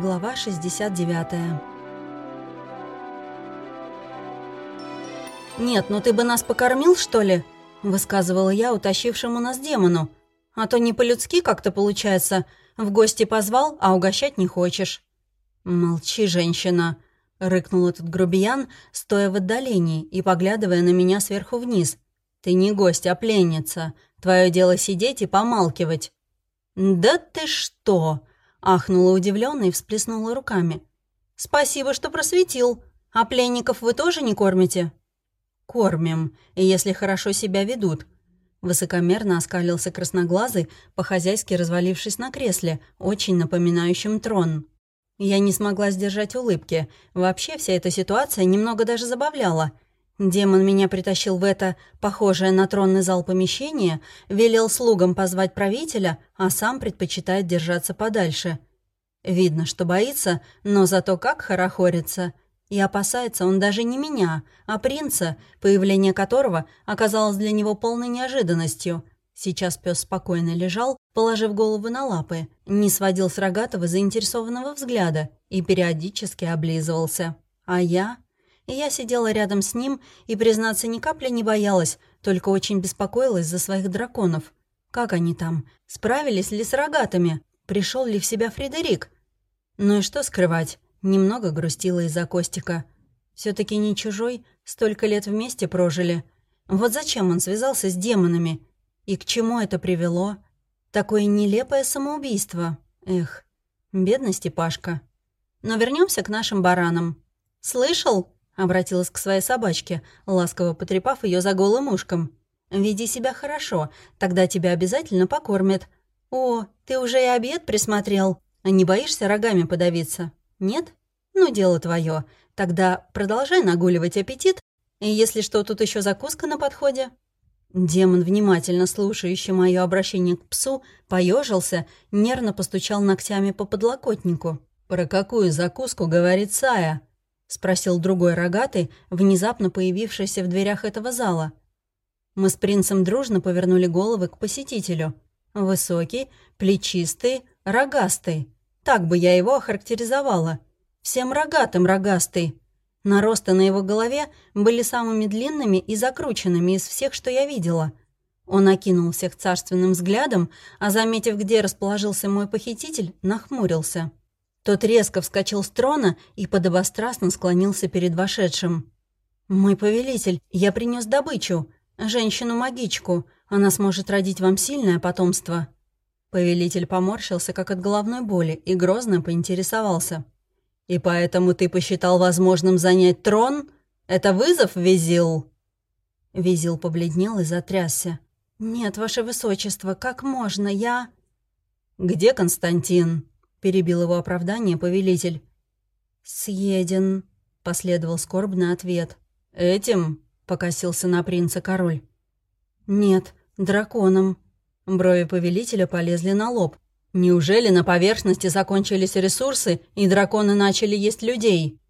Глава 69 «Нет, ну ты бы нас покормил, что ли?» — высказывала я утащившему нас демону. «А то не по-людски как-то получается. В гости позвал, а угощать не хочешь». «Молчи, женщина», — рыкнул этот грубиян, стоя в отдалении и поглядывая на меня сверху вниз. «Ты не гость, а пленница. Твое дело сидеть и помалкивать». «Да ты что!» — ахнула удивленно и всплеснула руками. «Спасибо, что просветил. А пленников вы тоже не кормите?» «Кормим, если хорошо себя ведут». Высокомерно оскалился красноглазый, по-хозяйски развалившись на кресле, очень напоминающем трон. Я не смогла сдержать улыбки. Вообще вся эта ситуация немного даже забавляла. Демон меня притащил в это, похожее на тронный зал помещение, велел слугам позвать правителя, а сам предпочитает держаться подальше. Видно, что боится, но зато как хорохорится — и опасается он даже не меня, а принца, появление которого оказалось для него полной неожиданностью. Сейчас пес спокойно лежал, положив голову на лапы, не сводил с рогатого заинтересованного взгляда и периодически облизывался. А я... Я сидела рядом с ним и, признаться, ни капли не боялась, только очень беспокоилась за своих драконов. Как они там? Справились ли с рогатами? Пришел ли в себя Фредерик? Ну и что скрывать? Немного грустила из-за Костика. все таки не чужой, столько лет вместе прожили. Вот зачем он связался с демонами? И к чему это привело? Такое нелепое самоубийство. Эх, бедный Степашка. Но вернемся к нашим баранам. «Слышал?» — обратилась к своей собачке, ласково потрепав ее за голым ушком. «Веди себя хорошо, тогда тебя обязательно покормят. О, ты уже и обед присмотрел. Не боишься рогами подавиться?» Нет? Ну, дело твое. Тогда продолжай нагуливать аппетит, и если что, тут еще закуска на подходе». Демон, внимательно слушающий мое обращение к псу, поежился, нервно постучал ногтями по подлокотнику. «Про какую закуску говорит Сая?» — спросил другой рогатый, внезапно появившийся в дверях этого зала. Мы с принцем дружно повернули головы к посетителю. Высокий, плечистый, рогастый. Так бы я его охарактеризовала. Всем рогатым рогастый. Наросты на его голове были самыми длинными и закрученными из всех, что я видела. Он окинул всех царственным взглядом, а, заметив, где расположился мой похититель, нахмурился. Тот резко вскочил с трона и подобострастно склонился перед вошедшим. «Мой повелитель, я принес добычу, женщину-магичку. Она сможет родить вам сильное потомство». Повелитель поморщился, как от головной боли, и грозно поинтересовался. «И поэтому ты посчитал возможным занять трон? Это вызов, Визил?» Визил побледнел и затрясся. «Нет, ваше высочество, как можно? Я...» «Где Константин?» — перебил его оправдание повелитель. «Съеден», — последовал скорбный ответ. «Этим?» — покосился на принца король. «Нет, драконом», Брови повелителя полезли на лоб. Неужели на поверхности закончились ресурсы, и драконы начали есть людей?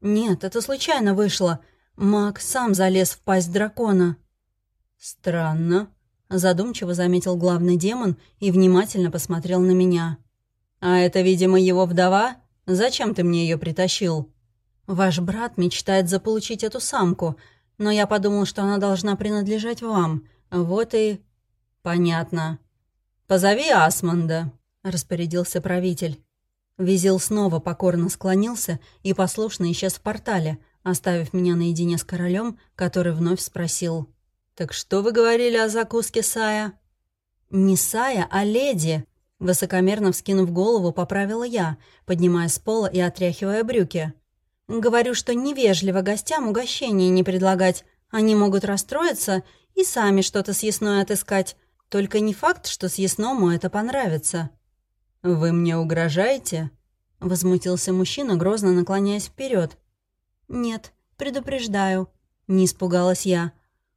Нет, это случайно вышло. Маг сам залез в пасть дракона. Странно, задумчиво заметил главный демон и внимательно посмотрел на меня. А это, видимо, его вдова? Зачем ты мне ее притащил? Ваш брат мечтает заполучить эту самку, но я подумал, что она должна принадлежать вам. Вот и «Понятно. Позови Асманда», — распорядился правитель. Визил снова покорно склонился и послушно исчез в портале, оставив меня наедине с королем, который вновь спросил. «Так что вы говорили о закуске Сая?» «Не Сая, а леди», — высокомерно вскинув голову, поправила я, поднимая с пола и отряхивая брюки. «Говорю, что невежливо гостям угощение не предлагать. Они могут расстроиться и сами что-то съестное отыскать, только не факт, что съестному это понравится. «Вы мне угрожаете?» — возмутился мужчина, грозно наклоняясь вперед. «Нет, предупреждаю», — не испугалась я.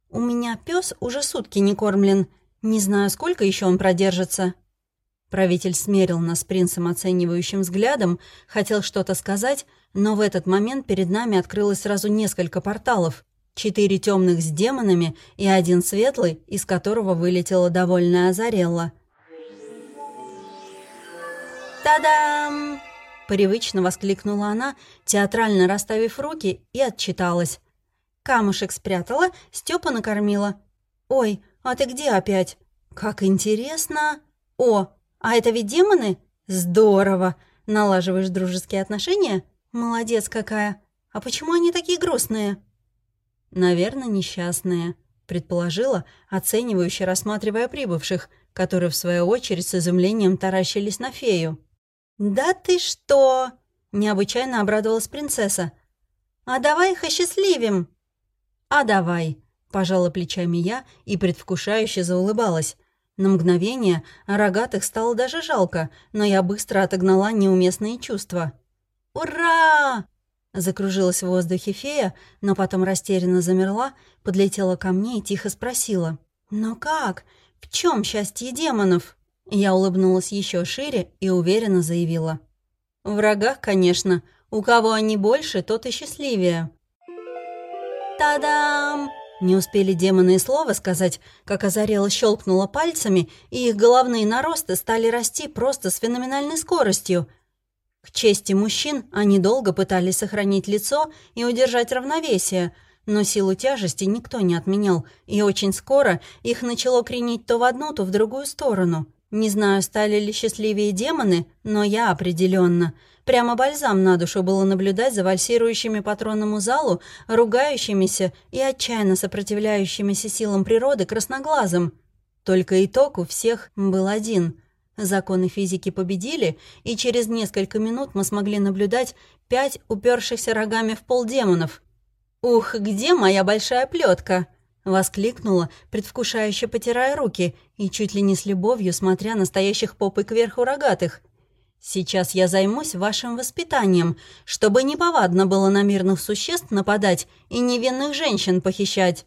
«У меня пес уже сутки не кормлен. Не знаю, сколько еще он продержится». Правитель смерил нас принцем оценивающим взглядом, хотел что-то сказать, но в этот момент перед нами открылось сразу несколько порталов. Четыре темных с демонами и один светлый, из которого вылетела довольная Азарелла. «Та-дам!» Привычно воскликнула она, театрально расставив руки, и отчиталась. Камушек спрятала, Степа накормила. «Ой, а ты где опять?» «Как интересно!» «О, а это ведь демоны?» «Здорово! Налаживаешь дружеские отношения? Молодец какая! А почему они такие грустные?» «Наверное, несчастные», — предположила, оценивающе рассматривая прибывших, которые, в свою очередь, с изумлением таращились на фею. «Да ты что!» — необычайно обрадовалась принцесса. «А давай их осчастливим!» «А давай!» — пожала плечами я и предвкушающе заулыбалась. На мгновение рогатых стало даже жалко, но я быстро отогнала неуместные чувства. «Ура!» — закружилась в воздухе фея, но потом растерянно замерла, подлетела ко мне и тихо спросила. «Но как? В чем счастье демонов?» Я улыбнулась еще шире и уверенно заявила. «В врагах, конечно. У кого они больше, тот и счастливее». «Та-дам!» Не успели демоны и слова сказать, как озарела щелкнула пальцами, и их головные наросты стали расти просто с феноменальной скоростью. К чести мужчин, они долго пытались сохранить лицо и удержать равновесие, но силу тяжести никто не отменял, и очень скоро их начало кренить то в одну, то в другую сторону. Не знаю, стали ли счастливее демоны, но я определенно. Прямо бальзам на душу было наблюдать за вальсирующими по тронному залу, ругающимися и отчаянно сопротивляющимися силам природы красноглазым. Только итог у всех был один. Законы физики победили, и через несколько минут мы смогли наблюдать пять упершихся рогами в пол демонов. «Ух, где моя большая плетка? Воскликнула, предвкушающе потирая руки и чуть ли не с любовью смотря на стоящих попой кверху рогатых. «Сейчас я займусь вашим воспитанием, чтобы неповадно было на мирных существ нападать и невинных женщин похищать».